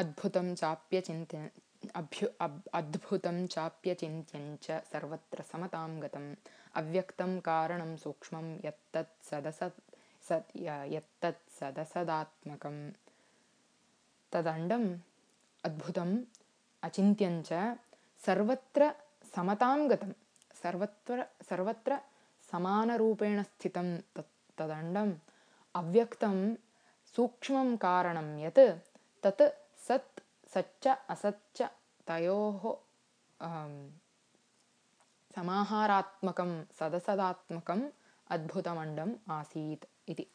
अद्भुतं चाप्यचिन्त्य अभ्यु अब् अद्भुतं चाप्यचिन्त्यञ्च सर्वत्र समतां गतम्। अव्यक्तं कारणं सूक्ष्मं यत्तत् सदसत् सत् यत्तत् सदसदात्मकं तदण्डम् अद्भुतम् अचिन्त्यञ्च सर्वत्र समतां गतं सर्वत्र सर्वत्र समानरूपेण स्थितं तत् तदण्डम्। अव्यक्तं सूक्ष्मं कारणं यत् तत् सत् सच्च असच्च तयोः समाहारात्मकं सदसदात्मकम् अद्भुतमण्डम् आसीत् इति